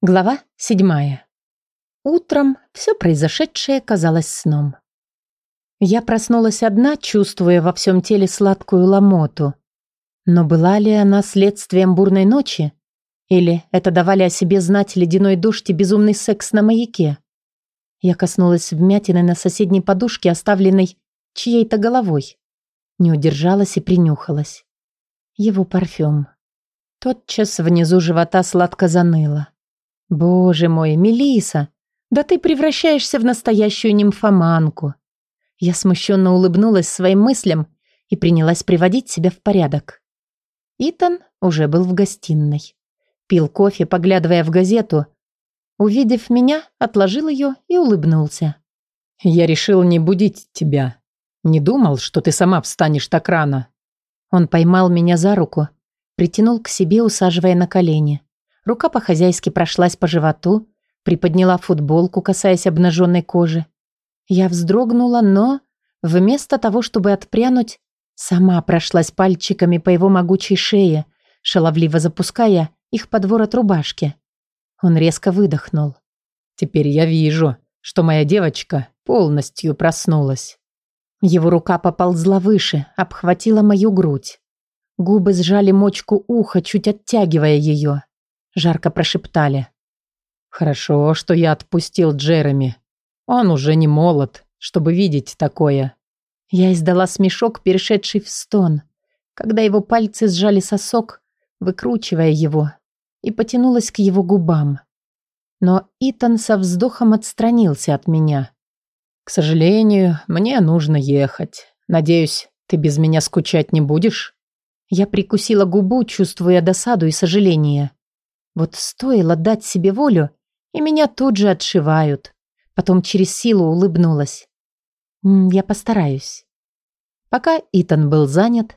Глава седьмая. Утром все произошедшее казалось сном. Я проснулась одна, чувствуя во всем теле сладкую ломоту. Но была ли она следствием бурной ночи? Или это давали о себе знать ледяной дождь и безумный секс на маяке? Я коснулась вмятины на соседней подушке, оставленной чьей-то головой. Не удержалась и принюхалась. Его парфюм. Тотчас внизу живота сладко заныло. Боже мой, Мелиса, да ты превращаешься в настоящую нимфоманку. Я смущенно улыбнулась своим мыслям и принялась приводить себя в порядок. Итан уже был в гостиной. Пил кофе, поглядывая в газету. Увидев меня, отложил ее и улыбнулся. «Я решил не будить тебя. Не думал, что ты сама встанешь так рано». Он поймал меня за руку, притянул к себе, усаживая на колени. Рука по-хозяйски прошлась по животу, приподняла футболку, касаясь обнаженной кожи. Я вздрогнула, но вместо того, чтобы отпрянуть, сама прошлась пальчиками по его могучей шее, шаловливо запуская их под ворот рубашки. Он резко выдохнул. «Теперь я вижу, что моя девочка полностью проснулась». Его рука поползла выше, обхватила мою грудь. Губы сжали мочку уха, чуть оттягивая ее. Жарко прошептали. «Хорошо, что я отпустил Джереми. Он уже не молод, чтобы видеть такое». Я издала смешок, перешедший в стон, когда его пальцы сжали сосок, выкручивая его, и потянулась к его губам. Но Итан со вздохом отстранился от меня. «К сожалению, мне нужно ехать. Надеюсь, ты без меня скучать не будешь?» Я прикусила губу, чувствуя досаду и сожаление. Вот стоило дать себе волю, и меня тут же отшивают. Потом через силу улыбнулась. Я постараюсь. Пока Итан был занят,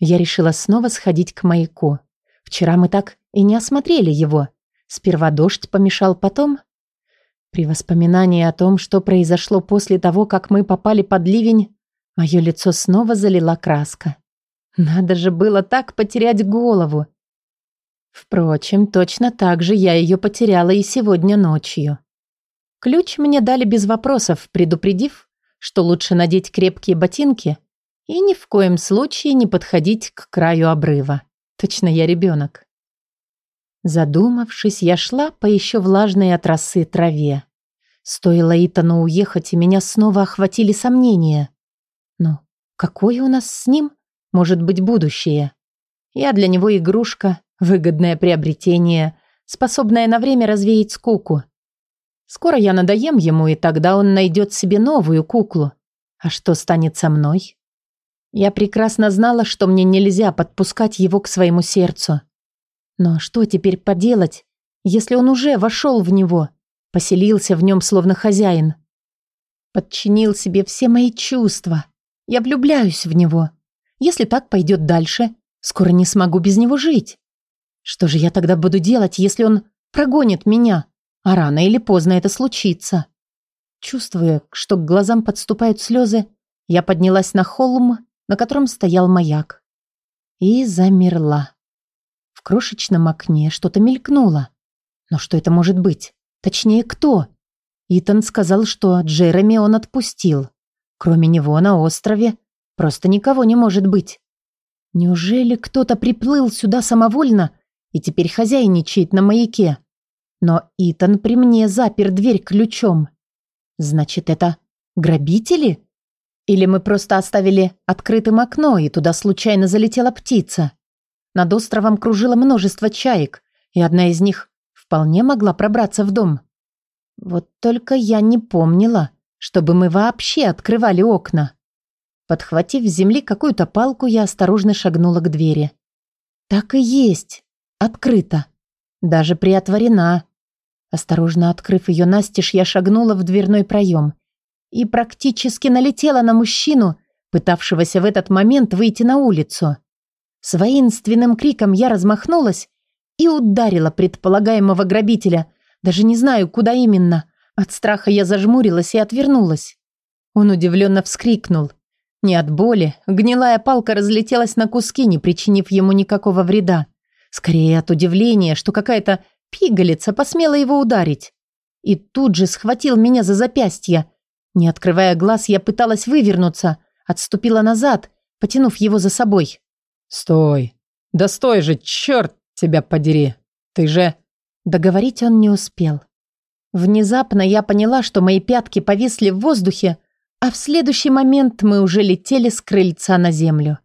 я решила снова сходить к маяку. Вчера мы так и не осмотрели его. Сперва дождь помешал, потом... При воспоминании о том, что произошло после того, как мы попали под ливень, мое лицо снова залила краска. Надо же было так потерять голову. Впрочем, точно так же я ее потеряла и сегодня ночью. Ключ мне дали без вопросов, предупредив, что лучше надеть крепкие ботинки и ни в коем случае не подходить к краю обрыва. Точно я ребенок. Задумавшись, я шла по еще влажной от росы траве. Стоило Итану уехать, и меня снова охватили сомнения. Но какое у нас с ним может быть будущее? Я для него игрушка, Выгодное приобретение, способное на время развеять скуку. Скоро я надоем ему, и тогда он найдет себе новую куклу. А что станет со мной? Я прекрасно знала, что мне нельзя подпускать его к своему сердцу. Но что теперь поделать, если он уже вошел в него, поселился в нем словно хозяин? Подчинил себе все мои чувства. Я влюбляюсь в него. Если так пойдет дальше, скоро не смогу без него жить. Что же я тогда буду делать, если он прогонит меня? А рано или поздно это случится. Чувствуя, что к глазам подступают слезы, я поднялась на холм, на котором стоял маяк. И замерла. В крошечном окне что-то мелькнуло. Но что это может быть? Точнее, кто? Итан сказал, что Джереми он отпустил. Кроме него на острове просто никого не может быть. Неужели кто-то приплыл сюда самовольно и теперь хозяйничает на маяке. Но Итан при мне запер дверь ключом. Значит, это грабители? Или мы просто оставили открытым окно, и туда случайно залетела птица? Над островом кружило множество чаек, и одна из них вполне могла пробраться в дом. Вот только я не помнила, чтобы мы вообще открывали окна. Подхватив с земли какую-то палку, я осторожно шагнула к двери. Так и есть. Открыта. Даже приотворена. Осторожно открыв ее настежь, я шагнула в дверной проем и практически налетела на мужчину, пытавшегося в этот момент выйти на улицу. С воинственным криком я размахнулась и ударила предполагаемого грабителя, даже не знаю, куда именно. От страха я зажмурилась и отвернулась. Он удивленно вскрикнул. Не от боли, гнилая палка разлетелась на куски, не причинив ему никакого вреда. Скорее от удивления, что какая-то пигалица посмела его ударить? И тут же схватил меня за запястье. Не открывая глаз, я пыталась вывернуться, отступила назад, потянув его за собой. «Стой! Да стой же, черт тебя подери! Ты же...» Договорить он не успел. Внезапно я поняла, что мои пятки повисли в воздухе, а в следующий момент мы уже летели с крыльца на землю.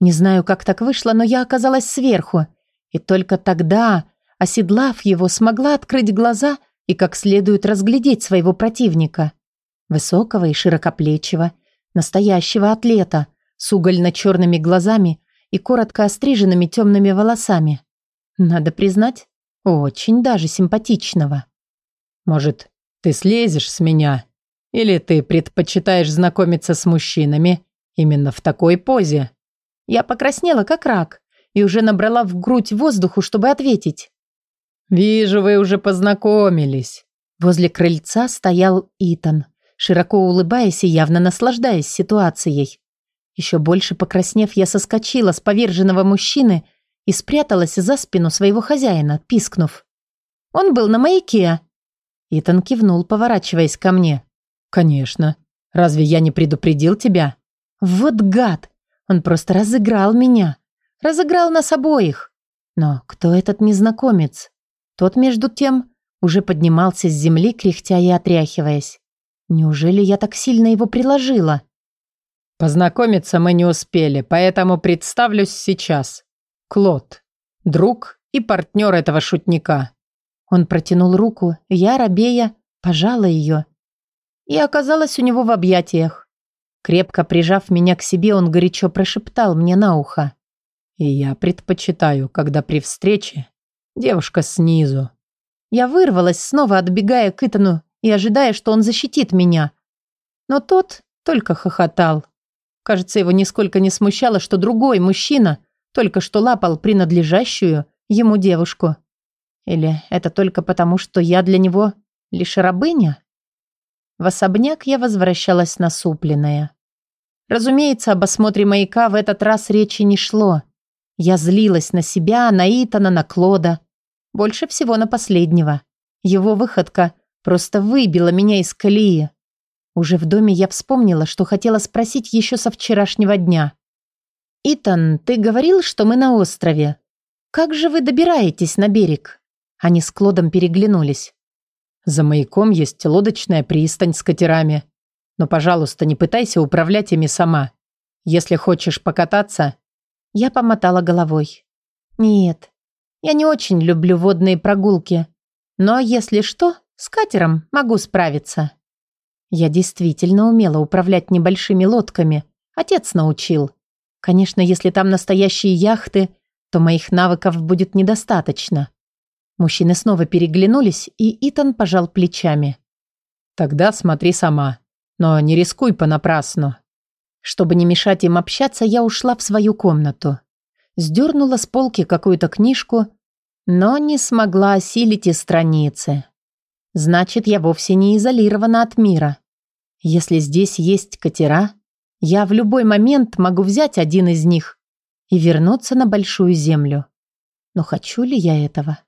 Не знаю, как так вышло, но я оказалась сверху, и только тогда, оседлав его, смогла открыть глаза и как следует разглядеть своего противника. Высокого и широкоплечего, настоящего атлета, с угольно-черными глазами и коротко остриженными темными волосами. Надо признать, очень даже симпатичного. «Может, ты слезешь с меня? Или ты предпочитаешь знакомиться с мужчинами именно в такой позе?» Я покраснела, как рак, и уже набрала в грудь воздуху, чтобы ответить. «Вижу, вы уже познакомились». Возле крыльца стоял Итан, широко улыбаясь и явно наслаждаясь ситуацией. Еще больше покраснев, я соскочила с поверженного мужчины и спряталась за спину своего хозяина, пискнув. «Он был на маяке». Итан кивнул, поворачиваясь ко мне. «Конечно. Разве я не предупредил тебя?» «Вот гад! Он просто разыграл меня. Разыграл нас обоих. Но кто этот незнакомец? Тот, между тем, уже поднимался с земли, кряхтя и отряхиваясь. Неужели я так сильно его приложила? Познакомиться мы не успели, поэтому представлюсь сейчас. Клод. Друг и партнер этого шутника. Он протянул руку, я, рабея, пожала ее. И оказалась у него в объятиях. Крепко прижав меня к себе, он горячо прошептал мне на ухо. И я предпочитаю, когда при встрече девушка снизу. Я вырвалась, снова отбегая к Итану и ожидая, что он защитит меня. Но тот только хохотал. Кажется, его нисколько не смущало, что другой мужчина только что лапал принадлежащую ему девушку. Или это только потому, что я для него лишь рабыня? В особняк я возвращалась насупленная. Разумеется, об осмотре маяка в этот раз речи не шло. Я злилась на себя, на Итана, на Клода. Больше всего на последнего. Его выходка просто выбила меня из колеи. Уже в доме я вспомнила, что хотела спросить еще со вчерашнего дня. «Итан, ты говорил, что мы на острове. Как же вы добираетесь на берег?» Они с Клодом переглянулись. «За маяком есть лодочная пристань с катерами. Но, пожалуйста, не пытайся управлять ими сама. Если хочешь покататься, я помотала головой. Нет, я не очень люблю водные прогулки. Но если что, с катером могу справиться. Я действительно умела управлять небольшими лодками. Отец научил. Конечно, если там настоящие яхты, то моих навыков будет недостаточно. Мужчины снова переглянулись, и Итан пожал плечами. «Тогда смотри сама. Но не рискуй понапрасну. Чтобы не мешать им общаться, я ушла в свою комнату. Сдернула с полки какую-то книжку, но не смогла осилить и страницы. Значит, я вовсе не изолирована от мира. Если здесь есть катера, я в любой момент могу взять один из них и вернуться на большую землю. Но хочу ли я этого?